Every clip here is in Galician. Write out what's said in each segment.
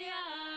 Yeah.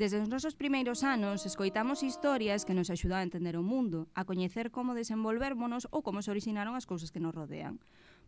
Desde os nosos primeiros anos escoitamos historias que nos axudan a entender o mundo, a coñecer como desenvolvérmonos ou como se originaron as cousas que nos rodean.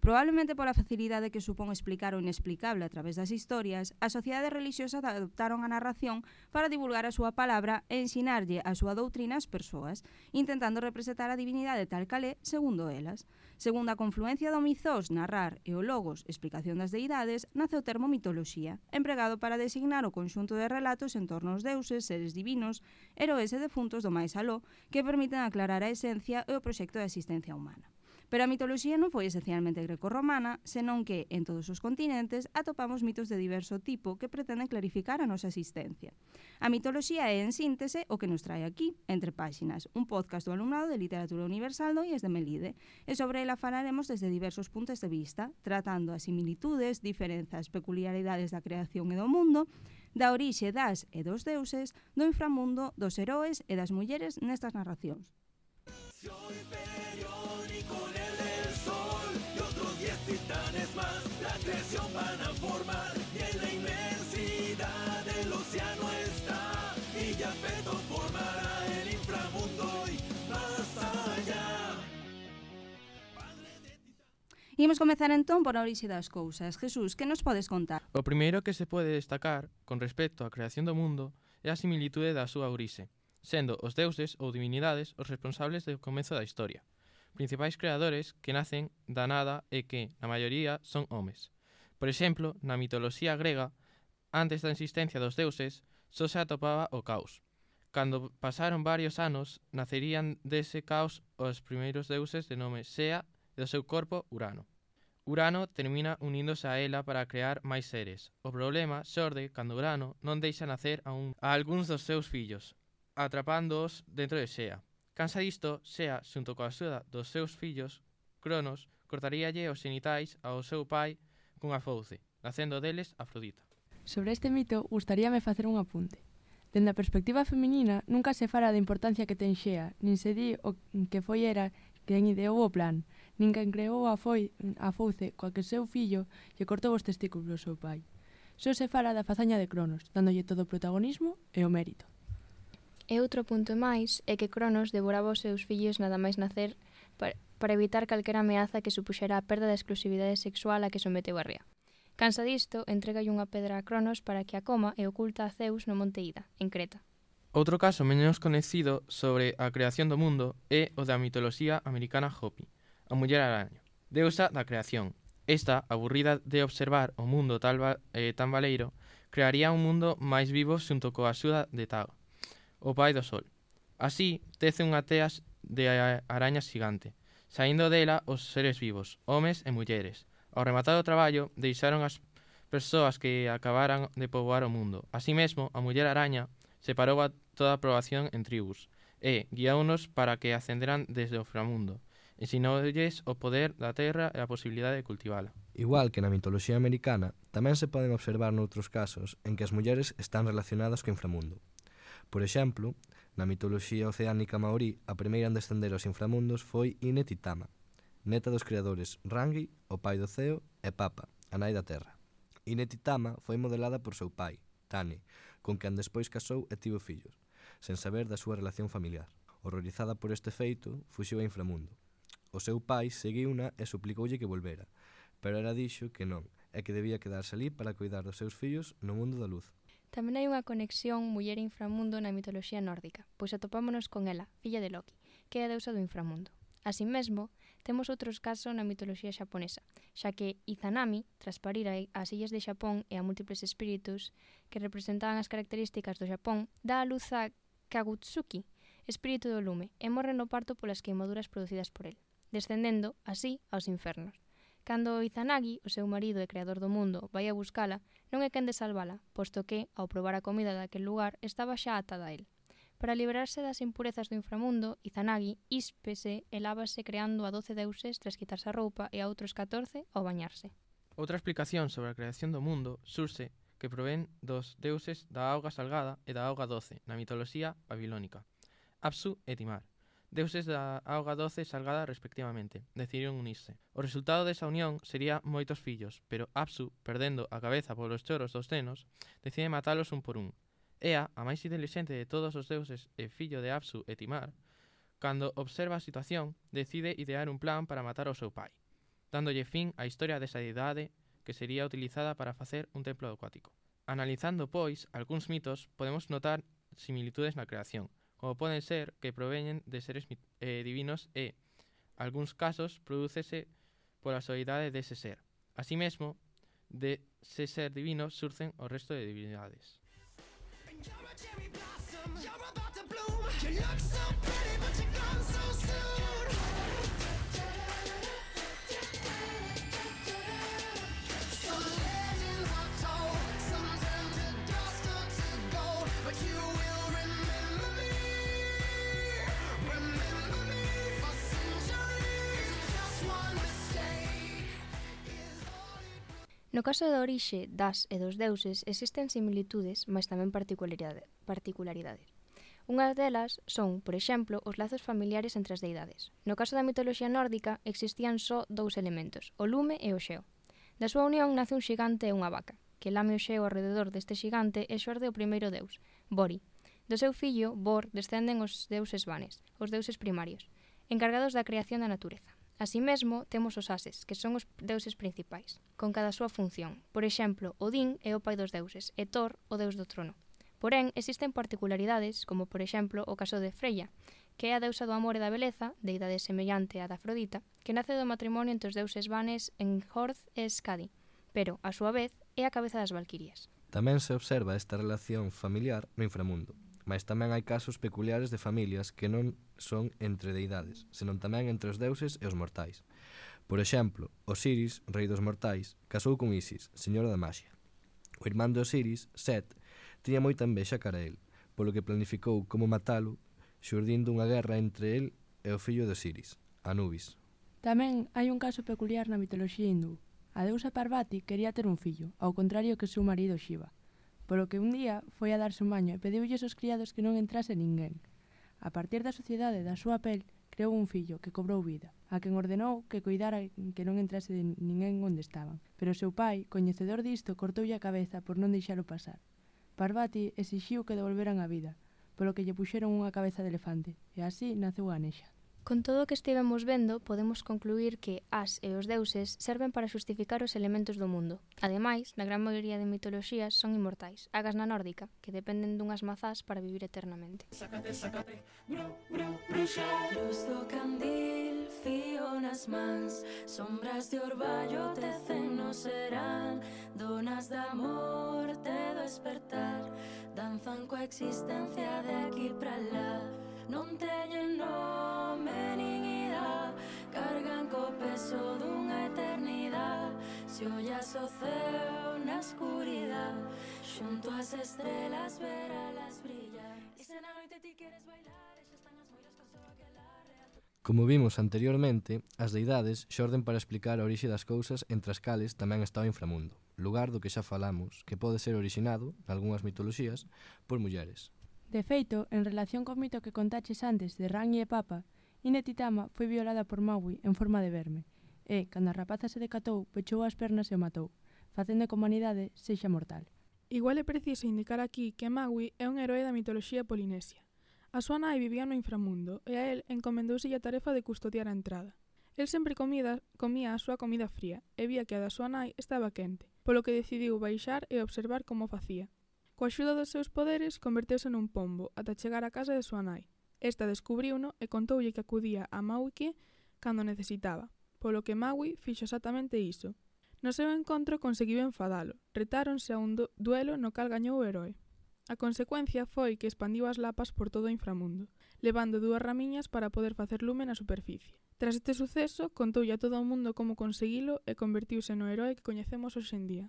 Probablemente pola facilidade que supón explicar o inexplicable a través das historias, as sociedades religiosas adoptaron a narración para divulgar a súa palabra e ensinarlle a súa doutrina ás persoas, intentando representar a divinidade tal calé segundo elas. Segundo a confluencia do mizós, narrar e o logos, explicación das deidades, nace o termo mitoloxía, empregado para designar o conxunto de relatos en torno aos deuses, seres divinos, heroes e defuntos do máis aló, que permiten aclarar a esencia e o proxecto de existencia humana. Pero a mitoloxía non foi esencialmente grecorromana, senón que, en todos os continentes, atopamos mitos de diverso tipo que pretenden clarificar a nosa existencia. A mitoloxía é, en síntese, o que nos trae aquí, entre páxinas, un podcast do alumnado de Literatura Universal do IES de Melide, e sobre ela falaremos desde diversos puntos de vista, tratando as similitudes, diferenzas, peculiaridades da creación e do mundo, da orixe das e dos deuses, do inframundo, dos heróis e das mulleres nestas narracións. Yo Imos comezar entón por a orixe das cousas. Jesús, que nos podes contar? O primeiro que se pode destacar con respecto á creación do mundo é a similitude da súa orixe, sendo os deuses ou divinidades os responsables do comezo da historia. Principais creadores que nacen da nada e que, na maioría, son homes. Por exemplo, na mitoloxía grega, antes da existencia dos deuses, só se atopaba o caos. Cando pasaron varios anos, nacerían dese caos os primeiros deuses de nome Sea e do seu corpo Urano. Urano termina uníndose a ela para crear máis seres. O problema xorde cando Urano non deixa nacer a, un, a algúns dos seus fillos, atrapándoos dentro de Xea. Cansa disto, Xea, xunto coa axuda dos seus fillos, Cronos, cortaríalle os genitais ao seu pai cunha fouce, nacendo deles Afrodita. Sobre este mito, gustaríame facer un apunte. Dende a perspectiva feminina, nunca se fala da importancia que ten Xea, nin se di o que foi era quen ideou o plan, nin quen creou a, foi, a fouce coa que seu fillo lle cortou os testículos ao seu pai. Só se fala da fazaña de Cronos, dándolle todo o protagonismo e o mérito. E outro punto máis é que Cronos devoraba os seus fillos nada máis nacer para, para evitar calquera ameaza que supuxera a perda da exclusividade sexual a que someteu a Rea. Cansa disto, entregalle unha pedra a Cronos para que a coma e oculta a Zeus no Monte Ida, en Creta. Outro caso menos coñecido sobre a creación do mundo é o da mitoloxía americana Hopi, a muller araña, deusa da creación. Esta, aburrida de observar o mundo tal va, eh, tan valeiro, crearía un mundo máis vivo xunto coa axuda de Tao, o pai do sol. Así, tece unha teas de araña xigante, saindo dela os seres vivos, homes e mulleres. Ao rematar o traballo, deixaron as persoas que acabaran de poboar o mundo. Así mesmo, a muller araña separou a toda aprobación en tribus, e guiáunos para que ascenderan desde o framundo, ensinolles o poder da terra e a posibilidade de cultivala. Igual que na mitoloxía americana, tamén se poden observar noutros casos en que as mulleres están relacionadas co inframundo. Por exemplo, na mitoloxía oceánica maorí, a primeira en descender aos inframundos foi Ine Titama, neta dos creadores Rangi, o pai do ceo, e Papa, a nai da terra. Ine Titama foi modelada por seu pai, Tani, con quen despois casou e tivo fillos sen saber da súa relación familiar. Horrorizada por este feito, fuxiu a inframundo. O seu pai seguiuna e suplicoulle que volvera, pero era dixo que non, e que debía quedarse ali para cuidar dos seus fillos no mundo da luz. Tamén hai unha conexión muller-inframundo na mitoloxía nórdica, pois atopámonos con ela, filla de Loki, que é a deusa do inframundo. Así mesmo, temos outros casos na mitoloxía xaponesa, xa que Izanami, tras parir as illas de Xapón e a múltiples espíritus que representaban as características do Xapón, dá a luz a Kagutsuki, espírito do lume, e morre no parto polas queimaduras producidas por el, descendendo, así, aos infernos. Cando Izanagi, o seu marido e creador do mundo, vai a buscala, non é quen de salvala, posto que, ao probar a comida daquel lugar, estaba xa atada a el. Para liberarse das impurezas do inframundo, Izanagi íspese e lávase creando a doce deuses tras quitarse a roupa e a outros 14 ao bañarse. Outra explicación sobre a creación do mundo surse que provén dos deuses da auga salgada e da auga doce na mitoloxía babilónica. Apsu e Timar, deuses da auga doce e salgada respectivamente, decidiron unirse. O resultado desa unión sería moitos fillos, pero Apsu, perdendo a cabeza polos choros dos nenos, decide matalos un por un. Ea, a máis inteligente de todos os deuses e fillo de Apsu e Timar, cando observa a situación, decide idear un plan para matar ao seu pai, dándolle fin á historia desa idade que sería utilizada para facer un templo acuático. Analizando, pois, algúns mitos, podemos notar similitudes na creación, como poden ser que proveñen de seres eh, divinos e, algúns casos, prodúcese pola soidade dese ser. Así mesmo, de ese ser divino surcen o resto de divinidades. No caso da orixe das e dos deuses existen similitudes, mas tamén particularidade, particularidades. Unhas delas son, por exemplo, os lazos familiares entre as deidades. No caso da mitoloxía nórdica existían só dous elementos, o lume e o xeo. Da súa unión nace un xigante e unha vaca, que lame o xeo alrededor deste xigante e xorde o primeiro deus, Bori. Do seu fillo, Bor, descenden os deuses vanes, os deuses primarios, encargados da creación da natureza. Así mesmo, temos os ases, que son os deuses principais, con cada súa función. Por exemplo, Odín é o pai dos deuses e Thor o deus do trono. Porén, existen particularidades, como por exemplo o caso de Freya, que é a deusa do amor e da beleza, deidade semellante á da Afrodita, que nace do matrimonio entre os deuses vanes en Horth e Skadi, pero, a súa vez, é a cabeza das valquirias. Tamén se observa esta relación familiar no inframundo mas tamén hai casos peculiares de familias que non son entre deidades, senón tamén entre os deuses e os mortais. Por exemplo, Osiris, rei dos mortais, casou con Isis, señora da Maxia. O irmán de Osiris, Set, tiña moita envexa cara a el, polo que planificou como matalo, xurdindo unha guerra entre el e o fillo de Osiris, Anubis. Tamén hai un caso peculiar na mitoloxía hindú. A deusa Parvati quería ter un fillo, ao contrario que o seu marido Shiva, polo que un día foi a darse un baño e pediulle aos criados que non entrase ninguén. A partir da sociedade da súa pel, creou un fillo que cobrou vida, a quen ordenou que cuidara que non entrase de ninguén onde estaban. Pero o seu pai, coñecedor disto, cortoulle a cabeza por non deixalo pasar. Parvati exixiu que devolveran a vida, polo que lle puxeron unha cabeza de elefante, e así naceu a Anexa. Con todo o que estivemos vendo, podemos concluir que as e os deuses serven para xustificar os elementos do mundo. Ademais, na gran maioría de mitoloxías son inmortais, agas na nórdica, que dependen dunhas mazás para vivir eternamente. Sácate, sácate, bru, bru, bruxa Luz do candil, fío nas mans Sombras de orballo tecen no serán Donas da morte do despertar Danzan coa existencia de aquí pra lá Non teñen nome nin idade Cargan co peso dunha eternidade Se ollas o ceo na escuridade Xunto as estrelas veralas brillar. E se na noite ti queres bailar E xa están as moiras co sol que la Como vimos anteriormente, as deidades xorden para explicar a orixe das cousas entre as cales tamén está o inframundo, lugar do que xa falamos, que pode ser orixinado, nalgúnas mitoloxías, por mulleres. De feito, en relación co mito que contaches antes de Rangi e Papa, Inetitama foi violada por Maui en forma de verme e, cando a rapaza se decatou, pechou as pernas e o matou, facendo que a humanidade sexa mortal. Igual é preciso indicar aquí que Maui é un heroe da mitoloxía polinesia. A súa nai vivía no inframundo e a él encomendouse a tarefa de custodiar a entrada. El sempre comida, comía a súa comida fría e vía que a da súa nai estaba quente, polo que decidiu baixar e observar como facía. Coa axuda dos seus poderes converteuse nun pombo ata chegar á casa de súa nai. Esta descubriuno e contoulle que acudía a Mauike cando necesitaba, polo que Maui fixo exactamente iso. No seu encontro conseguiu enfadalo, retáronse a un duelo no cal gañou o heroe. A consecuencia foi que expandiu as lapas por todo o inframundo, levando dúas ramiñas para poder facer lume na superficie. Tras este suceso, contoulle a todo o mundo como conseguilo e convertiuse no heroe que coñecemos hoxe en día.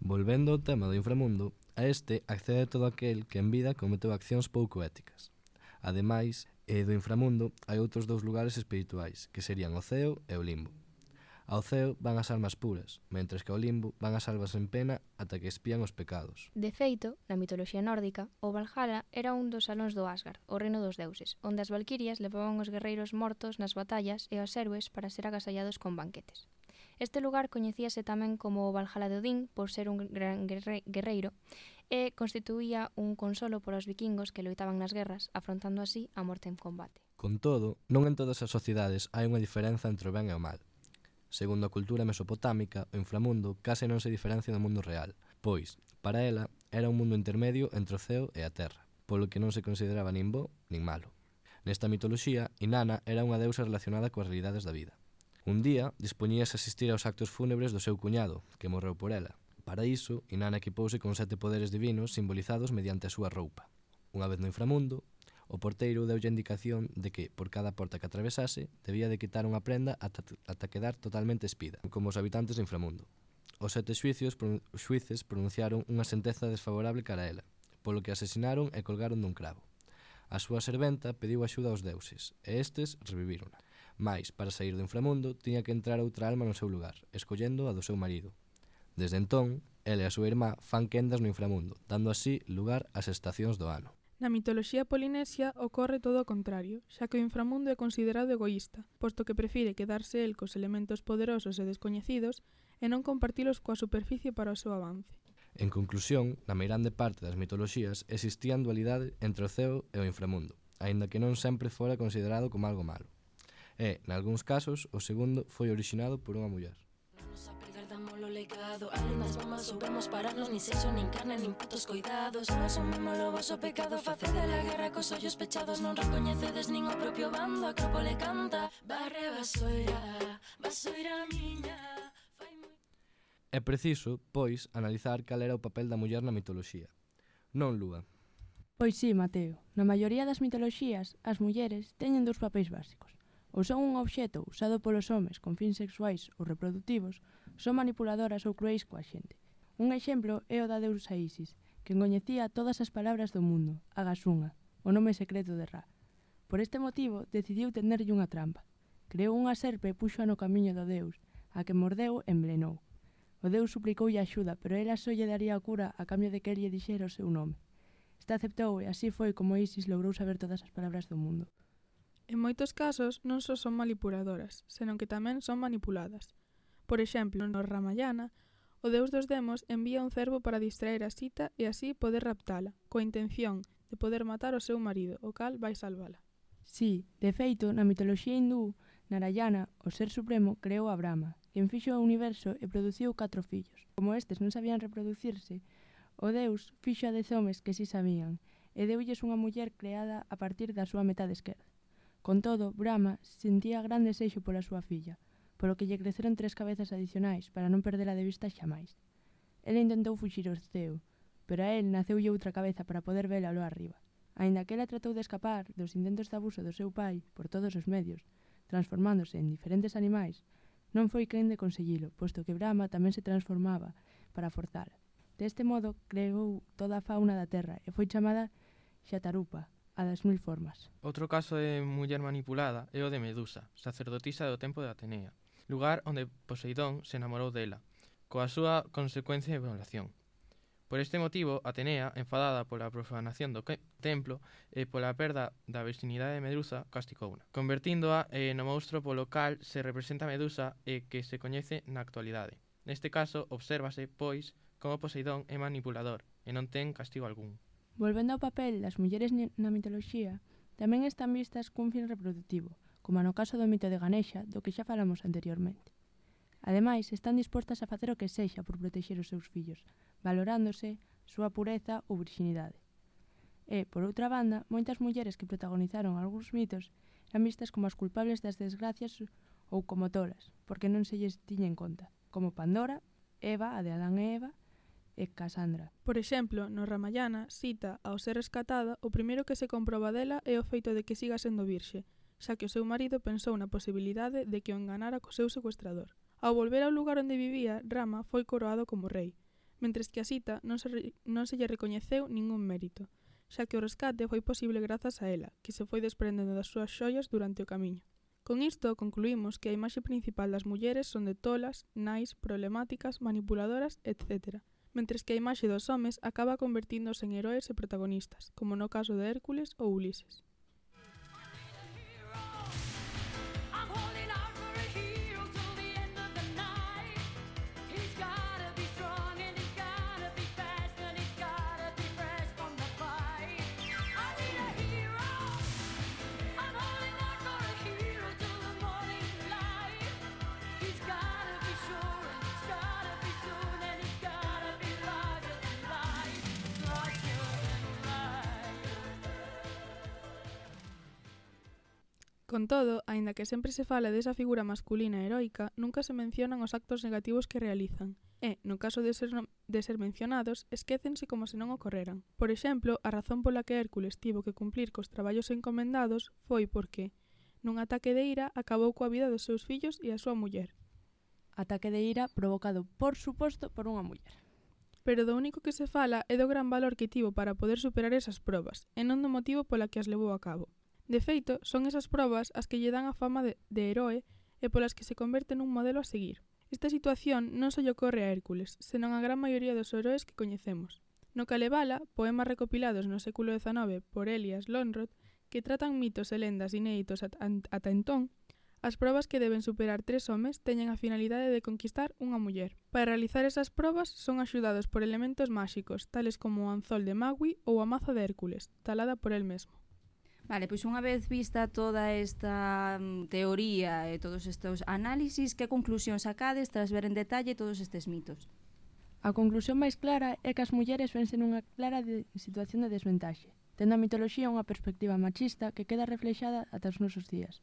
Volvendo ao tema do inframundo, a este accede todo aquel que en vida cometeu accións pouco éticas. Ademais, e do inframundo hai outros dous lugares espirituais, que serían o ceo e o limbo. Ao ceo van as almas puras, mentres que ao limbo van as almas en pena ata que espían os pecados. De feito, na mitoloxía nórdica, o Valhalla era un dos salóns do Asgard, o reino dos deuses, onde as valquirias levaban os guerreiros mortos nas batallas e os héroes para ser agasallados con banquetes. Este lugar coñecíase tamén como Valhalla de Odín por ser un gran guerre guerreiro e constituía un consolo para os vikingos que loitaban nas guerras, afrontando así a morte en combate. Con todo, non en todas as sociedades hai unha diferenza entre o ben e o mal. Segundo a cultura mesopotámica, o inframundo case non se diferencia do mundo real, pois, para ela, era un mundo intermedio entre o ceo e a terra, polo que non se consideraba nin bo nin malo. Nesta mitoloxía, Inanna era unha deusa relacionada coas realidades da vida. Un día, dispoñíase a asistir aos actos fúnebres do seu cuñado, que morreu por ela. Para iso, Inanna equipouse con sete poderes divinos simbolizados mediante a súa roupa. Unha vez no inframundo, o porteiro deulle indicación de que, por cada porta que atravesase, debía de quitar unha prenda ata, ata quedar totalmente espida, como os habitantes do inframundo. Os sete xuicios, xuices pronunciaron unha sentenza desfavorable cara a ela, polo que asesinaron e colgaron dun cravo. A súa serventa pediu axuda aos deuses, e estes revivírona. Mais, para sair do inframundo, tiña que entrar outra alma no seu lugar, escollendo a do seu marido. Desde entón, ele e a súa irmá fan quendas no inframundo, dando así lugar ás estacións do ano. Na mitoloxía polinesia ocorre todo o contrario, xa que o inframundo é considerado egoísta, posto que prefire quedarse el cos elementos poderosos e descoñecidos e non compartilos coa superficie para o seu avance. En conclusión, na meirande parte das mitoloxías existían dualidade entre o ceo e o inframundo, aínda que non sempre fora considerado como algo malo. Eh, e, nalgúns casos, o segundo foi orixinado por unha muller. Non nos apegardamos o legado Almas mamas soubemos pararnos Ni sexo, nin carne, nin putos coidados Non asumimos o vosso pecado Facede la guerra cos ollos pechados Non recoñecedes nin o propio bando A cropole canta Barre basoira, basoira miña É preciso, pois, analizar cal era o papel da muller na mitoloxía. Non, Lúa? Pois sí, Mateo. Na maioría das mitoloxías, as mulleres teñen dous papéis básicos ou son un obxeto usado polos homes con fins sexuais ou reproductivos, son manipuladoras ou cruéis coa xente. Un exemplo é o da deusa Isis, que coñecía todas as palabras do mundo, a unha, o nome secreto de Ra. Por este motivo, decidiu tenderlle unha trampa. Creou unha serpe e puxo no camiño do deus, a que mordeu e envenenou. O deus suplicoulle axuda, pero ela só lle daría a cura a cambio de que lle dixera o seu nome. Esta aceptou e así foi como Isis logrou saber todas as palabras do mundo. En moitos casos non só son manipuladoras, senón que tamén son manipuladas. Por exemplo, no Ramayana, o deus dos demos envía un cervo para distraer a Sita e así poder raptala, coa intención de poder matar o seu marido, o cal vai salvala. Sí, de feito, na mitoloxía hindú, Narayana, o ser supremo, creou a Brahma, quen fixo o universo e produciu catro fillos. Como estes non sabían reproducirse, o deus fixo a dez homes que si sabían, e deulles unha muller creada a partir da súa metade esquerda. Con todo, Brahma sentía grande seixo pola súa filla, polo que lle creceron tres cabezas adicionais para non perdela de vista xa máis. El intentou fuxir ao ceo, pero a él naceulle outra cabeza para poder vela lo arriba. Ainda que ela tratou de escapar dos intentos de abuso do seu pai por todos os medios, transformándose en diferentes animais, non foi quen de conseguilo, posto que Brahma tamén se transformaba para forzala. Deste modo, creou toda a fauna da terra e foi chamada Xatarupa, a das mil formas. Outro caso de muller manipulada é o de Medusa, sacerdotisa do tempo de Atenea, lugar onde Poseidón se enamorou dela, coa súa consecuencia de violación. Por este motivo, Atenea, enfadada pola profanación do templo eh, e pola perda da virxinidade de Medusa, castigouna, convertíndoa eh, no monstro polo cal se representa Medusa e que se coñece na actualidade. Neste caso, obsérvase, pois, como Poseidón é manipulador e non ten castigo algún. Volvendo ao papel das mulleres na mitoloxía, tamén están vistas cun fin reproductivo, como no caso do mito de Ganesha, do que xa falamos anteriormente. Ademais, están dispostas a facer o que sexa por protexer os seus fillos, valorándose súa pureza ou virxinidade. E, por outra banda, moitas mulleres que protagonizaron algúns mitos eran vistas como as culpables das desgracias ou como tolas, porque non se lles tiña en conta, como Pandora, Eva, a de Adán e Eva, e Cassandra. Por exemplo, no Ramayana, Sita, ao ser rescatada, o primeiro que se comproba dela é o feito de que siga sendo virxe, xa que o seu marido pensou na posibilidade de que o enganara co seu secuestrador. Ao volver ao lugar onde vivía, Rama foi coroado como rei, mentres que a Sita non se, non se lle recoñeceu ningún mérito, xa que o rescate foi posible grazas a ela, que se foi desprendendo das súas xoias durante o camiño. Con isto concluímos que a imaxe principal das mulleres son de tolas, nais, problemáticas, manipuladoras, etc. Mentres que a imaxe dos homes acaba convertíndose en heróis e protagonistas, como no caso de Hércules ou Ulises. Con todo, aínda que sempre se fala desa figura masculina heroica, nunca se mencionan os actos negativos que realizan. E, no caso de ser, de ser mencionados, esquécense como se non ocorreran. Por exemplo, a razón pola que Hércules tivo que cumplir cos traballos encomendados foi porque, nun ataque de ira, acabou coa vida dos seus fillos e a súa muller. Ataque de ira provocado, por suposto, por unha muller pero do único que se fala é do gran valor que tivo para poder superar esas probas, e non do motivo pola que as levou a cabo. De feito, son esas probas as que lle dan a fama de, de heroe e polas que se converte nun modelo a seguir. Esta situación non só lle ocorre a Hércules, senón a gran maioría dos heroes que coñecemos. No Kalevala, poemas recopilados no século XIX por Elias Lonrod, que tratan mitos e lendas inéditos at ata entón, as probas que deben superar tres homes teñen a finalidade de conquistar unha muller. Para realizar esas probas son axudados por elementos máxicos, tales como o anzol de Magui ou a maza de Hércules, talada por el mesmo. Vale, pois unha vez vista toda esta mm, teoría e todos estes análisis, que conclusión sacades tras ver en detalle todos estes mitos? A conclusión máis clara é que as mulleres vense nunha clara de, situación de desventaxe, tendo a mitoloxía unha perspectiva machista que queda reflexada ata os nosos días.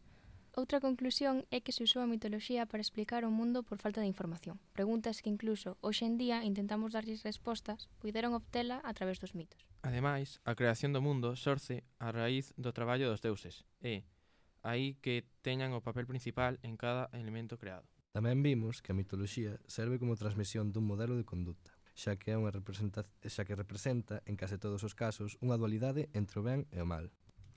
Outra conclusión é que se usou a mitoloxía para explicar o mundo por falta de información. Preguntas que incluso hoxe en día intentamos darlles respostas, puideron obtela a través dos mitos. Ademais, a creación do mundo xorce a raíz do traballo dos deuses e aí que teñan o papel principal en cada elemento creado. Tamén vimos que a mitoloxía serve como transmisión dun modelo de conducta, xa que é unha representa xa que representa en case todos os casos unha dualidade entre o ben e o mal.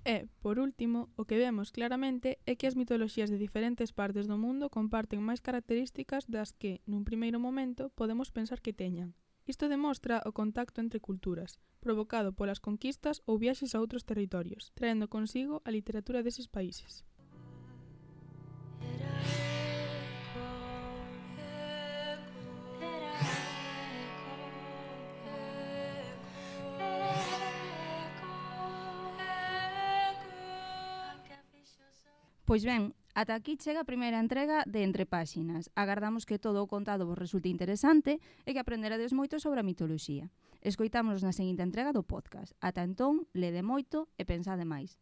E, por último, o que vemos claramente é que as mitoloxías de diferentes partes do mundo comparten máis características das que, nun primeiro momento, podemos pensar que teñan. Isto demostra o contacto entre culturas, provocado polas conquistas ou viaxes a outros territorios, traendo consigo a literatura deses países. Pois ben, ata aquí chega a primeira entrega de Entre Páxinas. Agardamos que todo o contado vos resulte interesante e que aprenderades moito sobre a mitoloxía. Escoitámonos na seguinte entrega do podcast. Ata entón, lede moito e pensade máis.